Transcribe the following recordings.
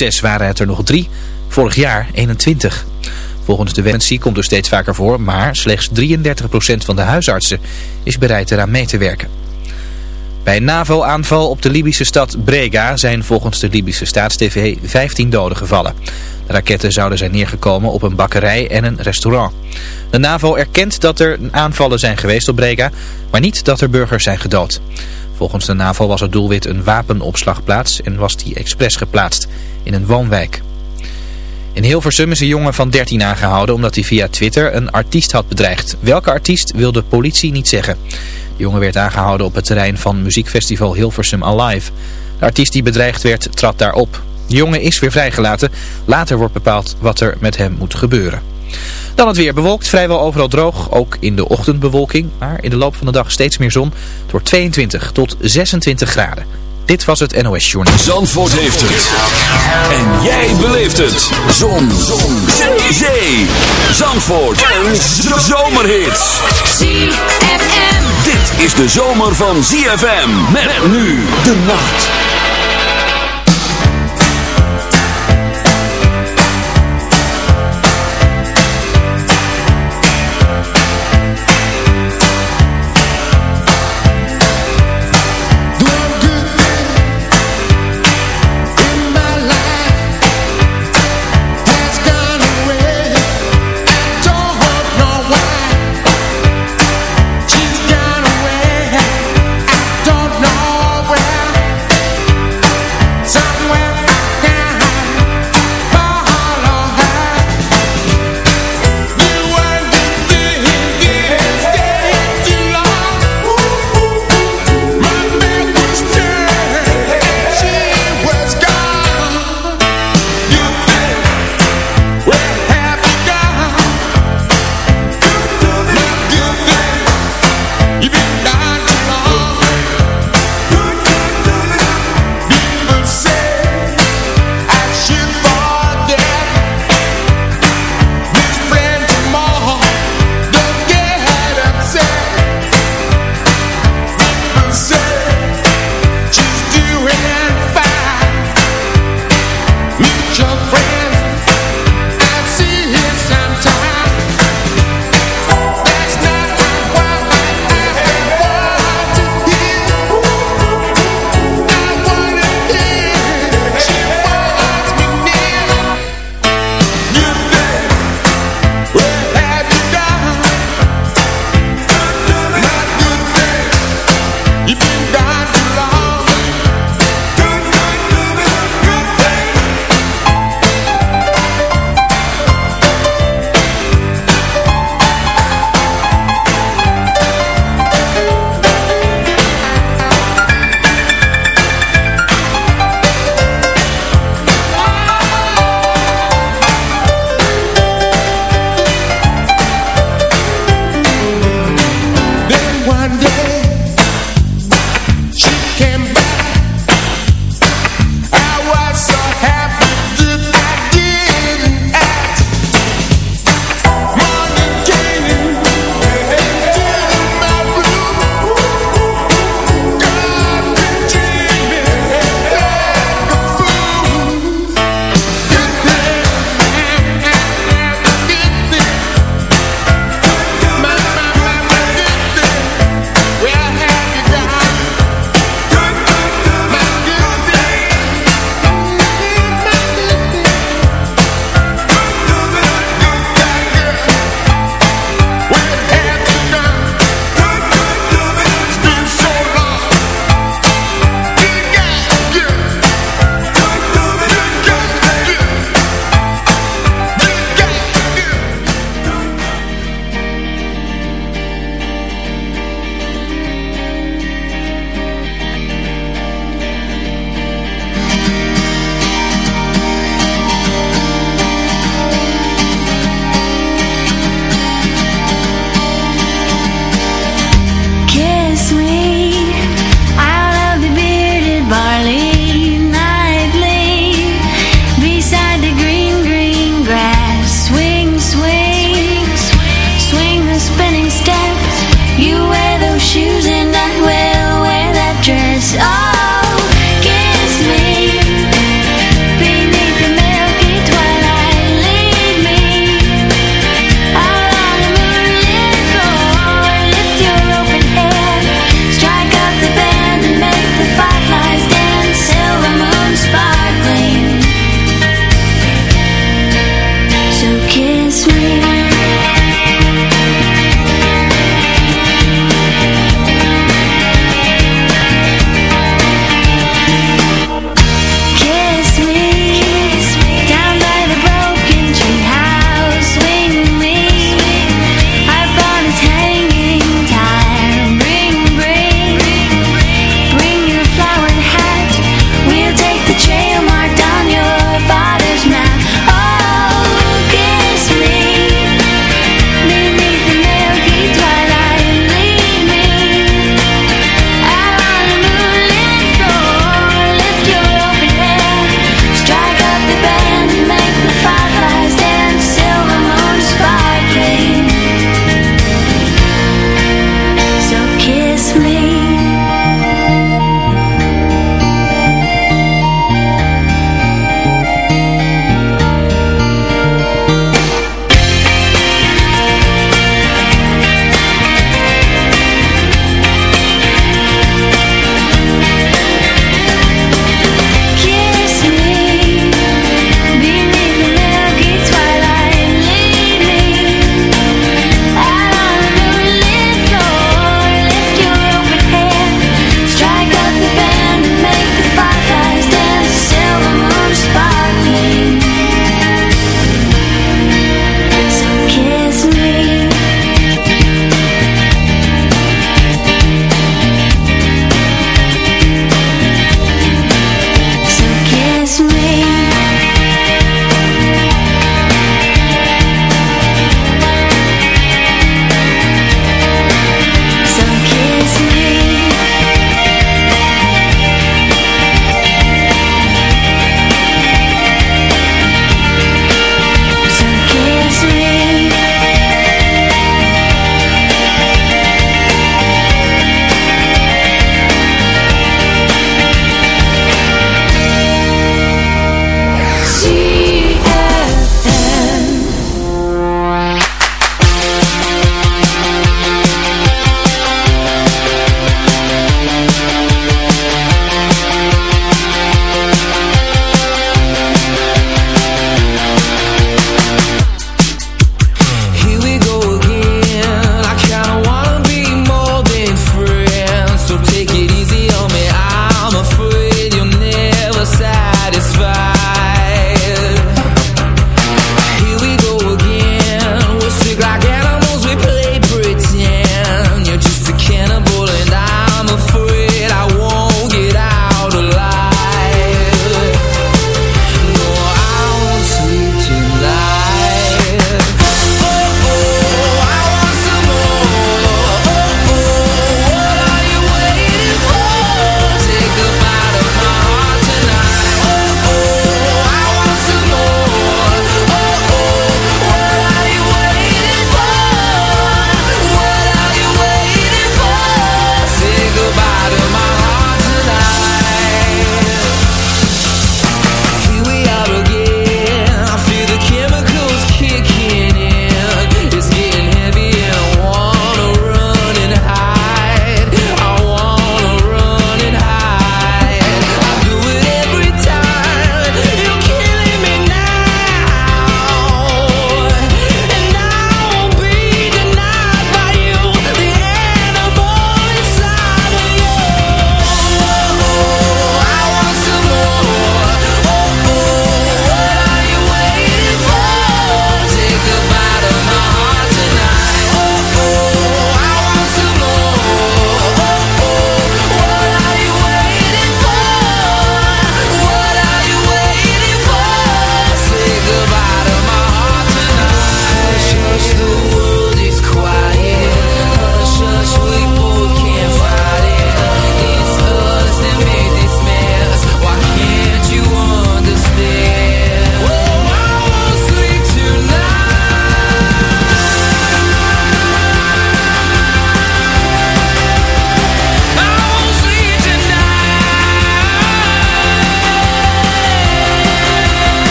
2006 waren het er nog drie, vorig jaar 21. Volgens de wet komt er steeds vaker voor, maar slechts 33% van de huisartsen is bereid eraan mee te werken. Bij een NAVO-aanval op de Libische stad Brega zijn volgens de Libische staatstv 15 doden gevallen. De raketten zouden zijn neergekomen op een bakkerij en een restaurant. De NAVO erkent dat er aanvallen zijn geweest op Brega, maar niet dat er burgers zijn gedood. Volgens de NAVO was het doelwit een wapenopslagplaats en was die expres geplaatst in een woonwijk. In Hilversum is een jongen van 13 aangehouden omdat hij via Twitter een artiest had bedreigd. Welke artiest wil de politie niet zeggen. De jongen werd aangehouden op het terrein van muziekfestival Hilversum Alive. De artiest die bedreigd werd trad daarop. De jongen is weer vrijgelaten. Later wordt bepaald wat er met hem moet gebeuren. Dan het weer bewolkt, vrijwel overal droog, ook in de ochtendbewolking. Maar in de loop van de dag steeds meer zon. Het wordt 22 tot 26 graden. Dit was het NOS Journal. Zandvoort heeft het. En jij beleeft het. Zon. zon. Zee. Zee. Zandvoort. Een zomerhit. ZFM. Dit is de zomer van ZFM. Met nu de nacht.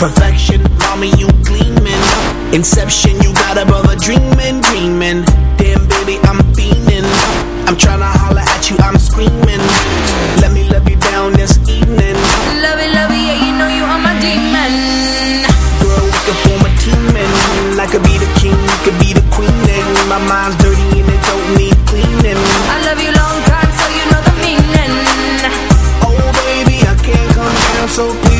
Perfection, mommy you gleaming. Inception, you got a brother dreaming, dreaming. Damn baby, I'm fiending. I'm tryna holler at you, I'm screaming. Let me love you down this evening. Love it, love it, yeah, you know you are my demon. Girl, we can form a team and I could be the king, you could be the queen And my mind's dirty and it don't need cleaning. I love you long time, so you know the meaning. Oh baby, I can't come down, so please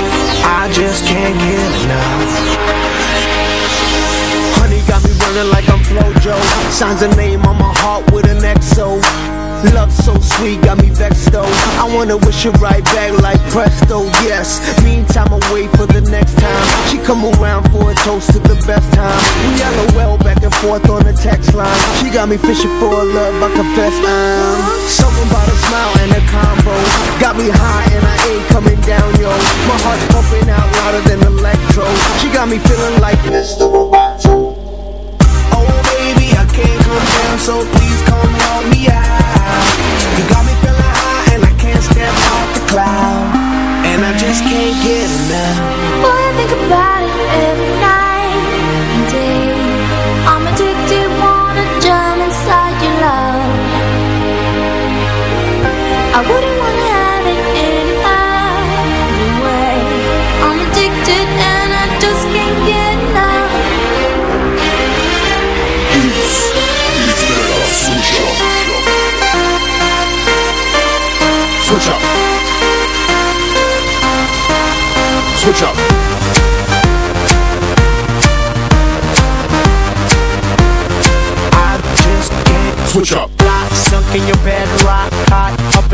I just can't get enough. Honey got me running like I'm Flojo. Signs a name on my heart with an XO Love so sweet, got me vexed though. I wanna wish it right back like presto, yes Meantime I wait for the next time. She come around for a toast to the best time. We back and forth on the text line She got me fishing for love, I confess I'm Something about a smile and a combo Got me high and I ain't coming down, yo My heart's pumping out louder than electro She got me feeling like Mr. Roboto Oh baby, I can't come down, so please come help me out. You got me feeling high and I can't step off the cloud. And I just can't get enough. Boy, I think about it every Switch up. Switch up. I just can't Switch up. Fly, sunk in your bed, rock hot, up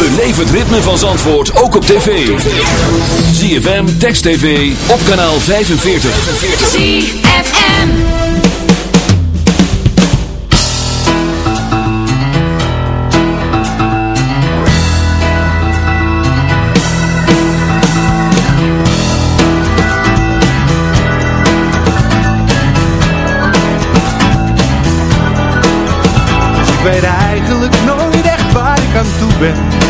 Beleef het ritme van Zandvoort ook op tv. ZFM, Text TV, op kanaal 45. ZFM. Ik weet eigenlijk nooit echt waar ik aan toe ben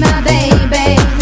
my baby.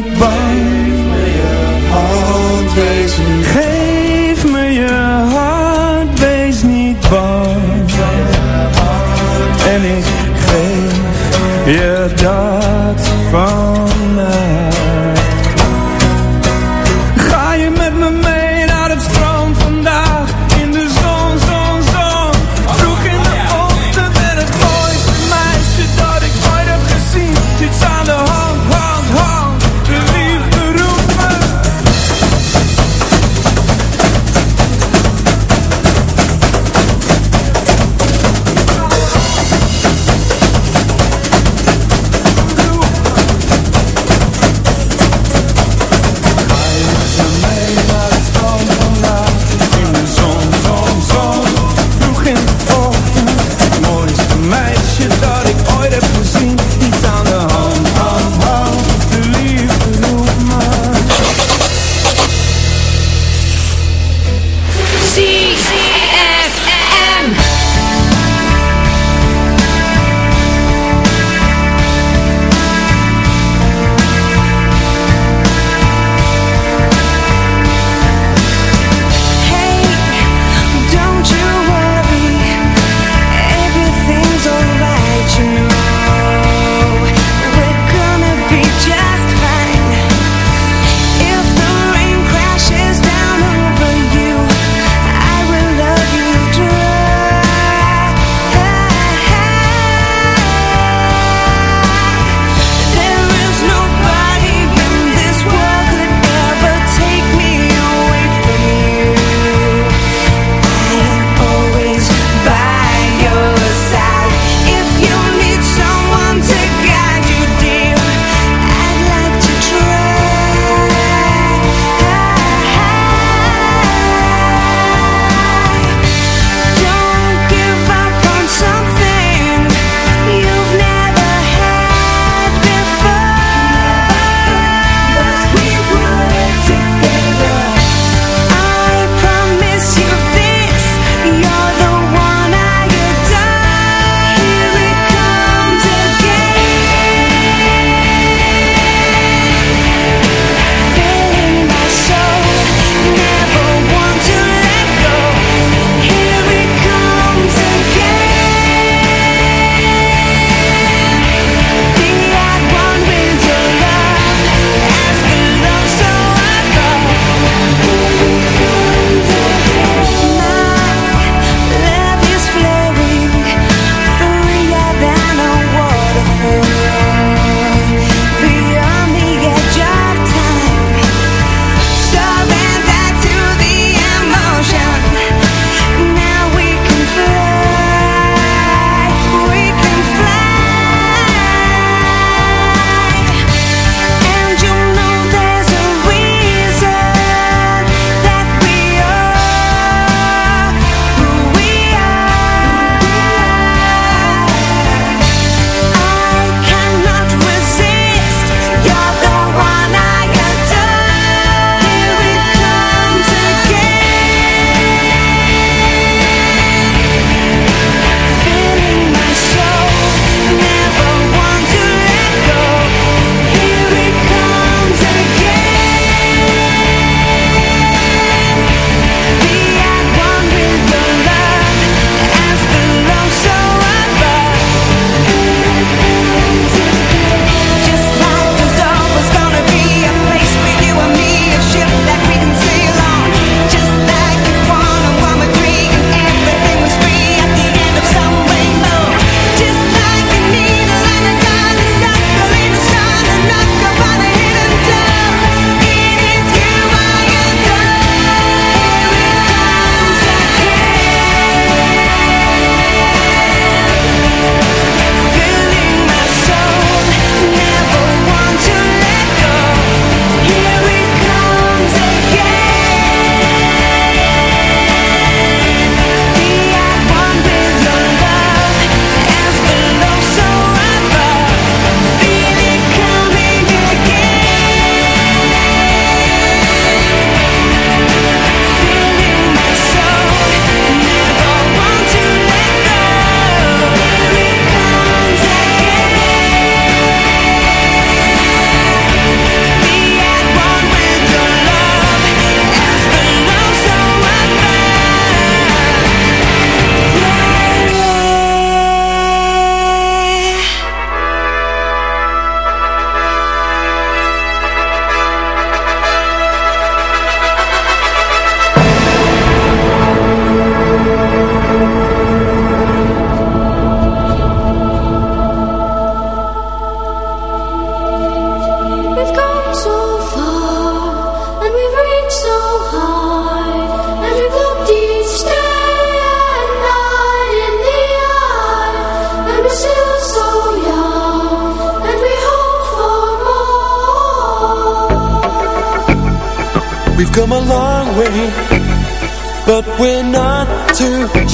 done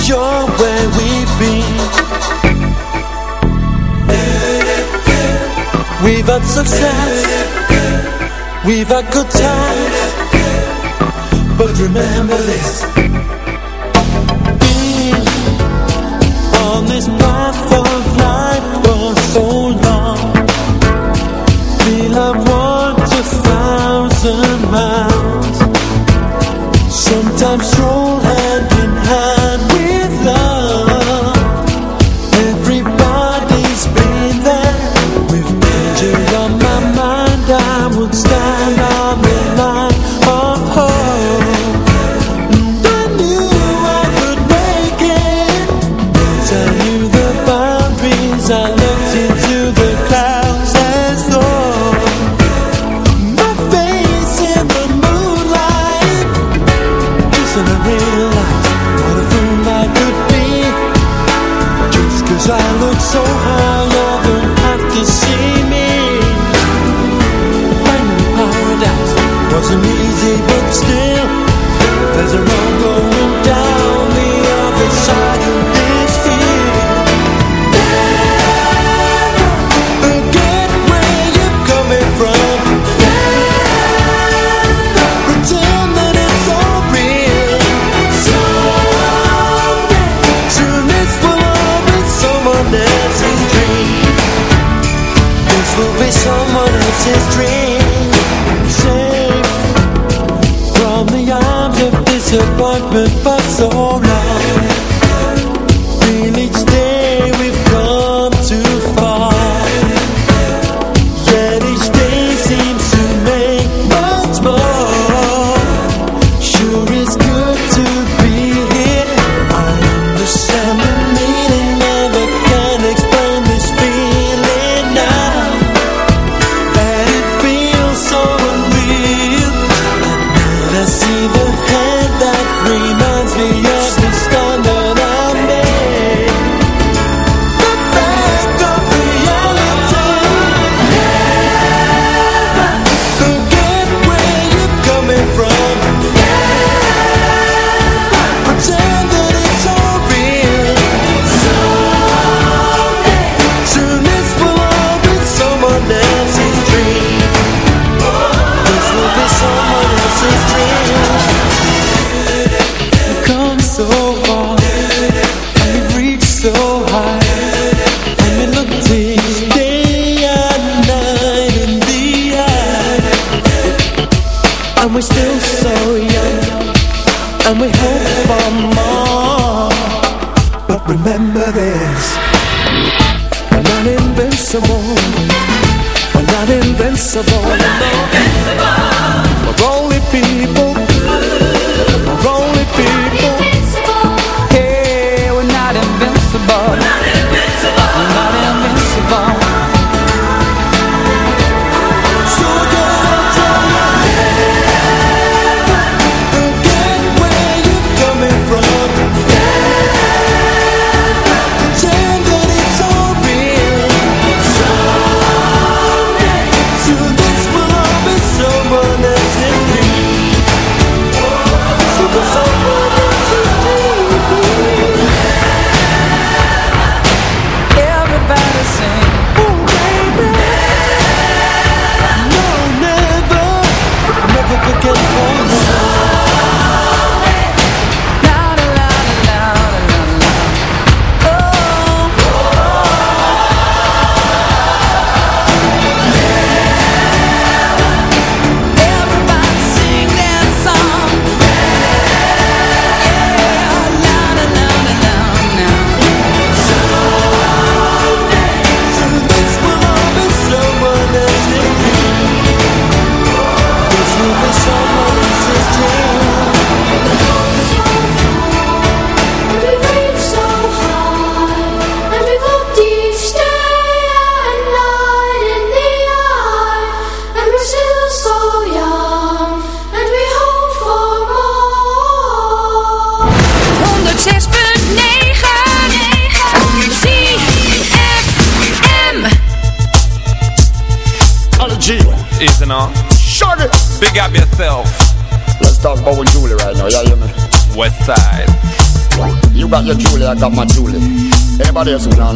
you're we've been We've had success. We've had good times. But remember this. Being on this path of life for so long. We I've walked a thousand miles. Sometimes stroll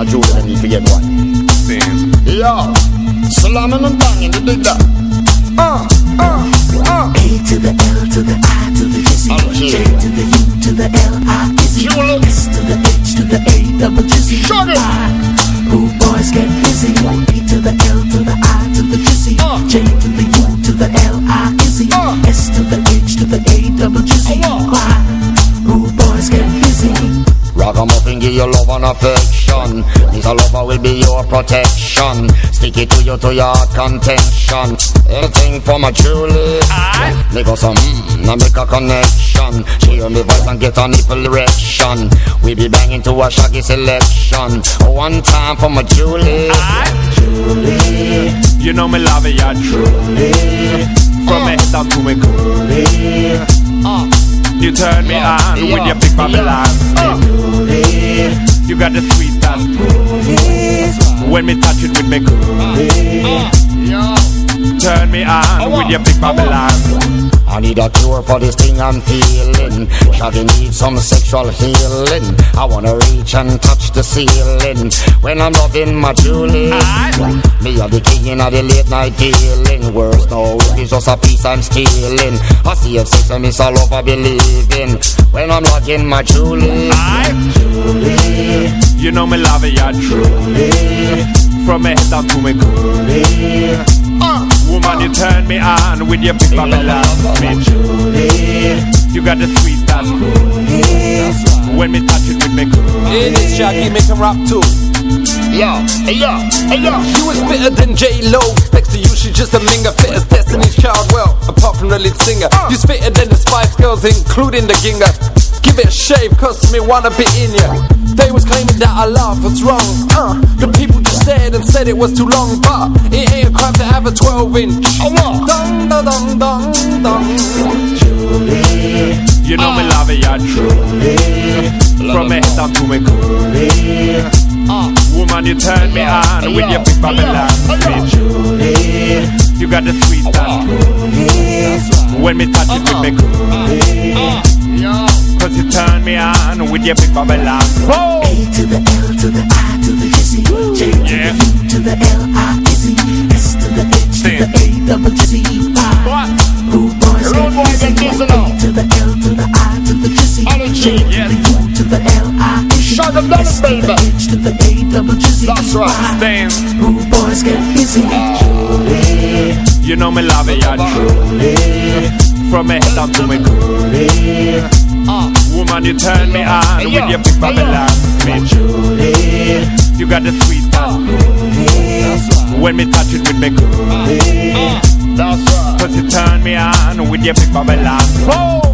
Anybody else who want a Julie, they need to get one. Same. Yeah, slamming and banging, you dig that? Uh, uh, uh. A to the L to the I to the Jizzy. J to the U to the L I Izzy. Julie. S to the H to the A double Jizzy. Shut it. I. Rude boys get busy. E to the L to the I to the Jizzy. Uh. J to the U to the L I Uh. S to the H to the A double Jizzy. Uh. Y. Rude boys get busy. Ragamuffin give you love and affection. This a lover will be your protection. Stick it to you to your contention. Anything for my Julie. Make us some mmm, now make a connection. She hear me voice and get a nipple erection. We be banging to a shaggy selection. One time for my Julie. Julie, You know me love it, yeah, truly. From me head down to me coolie. uh, You turn me on Yeah. with your big Babylon. Julie, You got the sweet and when me touch it with me coolie. yeah. Turn me on with your big Babylon. I need a cure for this thing I'm feeling. Shaggy need some sexual healing. I wanna reach and touch the ceiling when I'm loving my Julie. Me are the king of the late night dealing. Worse no, it's just a piece I'm stealing. I see if sex and miss all over believing when I'm loving my Julie. Julie, You know me love it, yeah, truly. From me head down to me coolie. Woman, you turn me on with your big Babylon. Me Julie, You got the sweet and when me touch it with me coolie. Hey, this Shaggy make him rap too. Yeah, hey yeah, hey yeah. She was fitter than J Lo. Next to you, she's just a minger. Fit as Destiny's Child. Well, apart from the lead singer, you fitter than the Spice Girls, including the Ginger. Give it a shave, cause me wanna be in ya. They was claiming that I love what's wrong. Uh, the people just stared and said it was too long, but it ain't a crime to have a 12 inch. Dong, dong, dong, dong, dong. Julie, You know me love it, yeah, truly. From me head down to me coolie. Uh. Woman, you turn me on with your big Babylon. Me Julie, uh-huh. You got the sweet uh-huh. and when me touch it with me coolie. Uh-huh. Cause you turn me on with your big Babylon. Whoa! A to the L to the I to the Jizzy. J to Yeah. to the L I Izzy. S to the H to the A double. Y. What? Rude boys get busy. A to the L to the I to the Jizzy. All the J G, to the U to the L I them down, S to the. H to the A double Jizzy. That's right. Y. Stand. Rude boys get busy. Julie, You know me love it, yeah, truly. From me head down to me coolie. Woman, you turn me on with your big Babylon. Me Julie, You got the sweet and when me touch it with me coolie. Uh, uh, that's right. Cause you turn me on with your big Babylon. Whoa!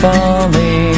falling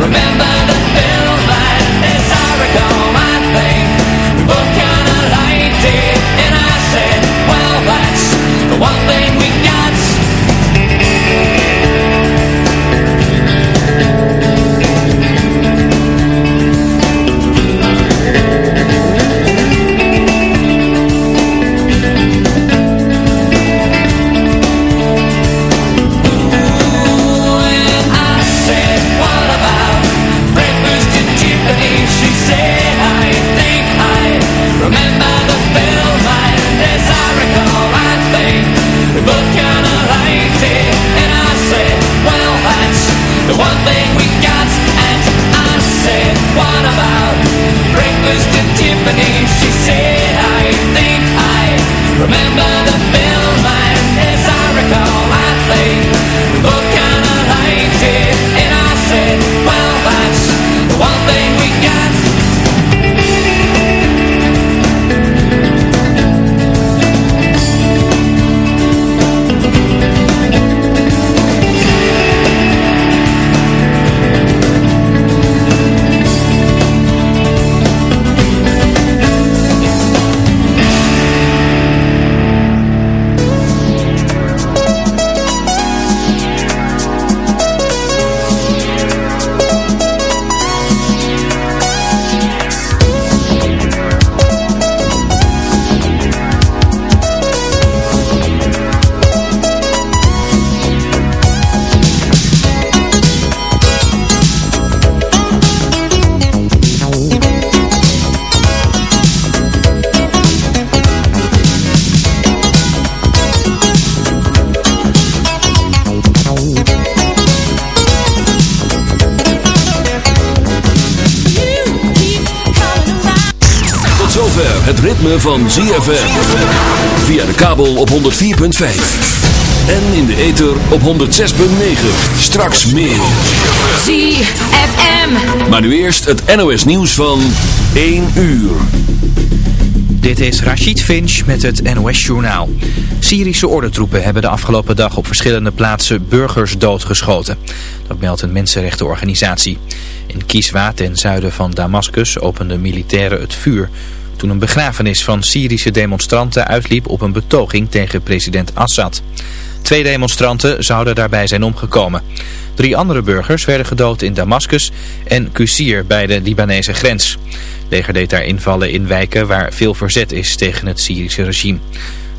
Remember the film line as I recall van ZFM. Via de kabel op 104.5. En in de ether op 106.9. Straks meer. ZFM. Maar nu eerst het NOS nieuws van 1 uur. Dit is Rachid Finch met het NOS-journaal. Syrische ordentroepen hebben de afgelopen dag op verschillende plaatsen burgers doodgeschoten. Dat meldt een mensenrechtenorganisatie. In Kiswa, ten zuiden van Damascus, openden militairen het vuur... toen een begrafenis van Syrische demonstranten uitliep op een betoging tegen president Assad. Twee demonstranten zouden daarbij zijn omgekomen. Drie andere burgers werden gedood in Damascus en Qusir bij de Libanese grens. Leger deed daar invallen in wijken waar veel verzet is tegen het Syrische regime.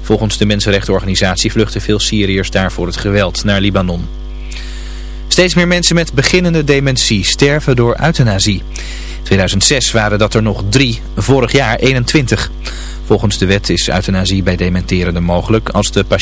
Volgens de mensenrechtenorganisatie vluchten veel Syriërs daar voor het geweld naar Libanon. Steeds meer mensen met beginnende dementie sterven door euthanasie. In 2006 waren dat er nog drie, vorig jaar 21. Volgens de wet is euthanasie bij dementerenden mogelijk als de patiënt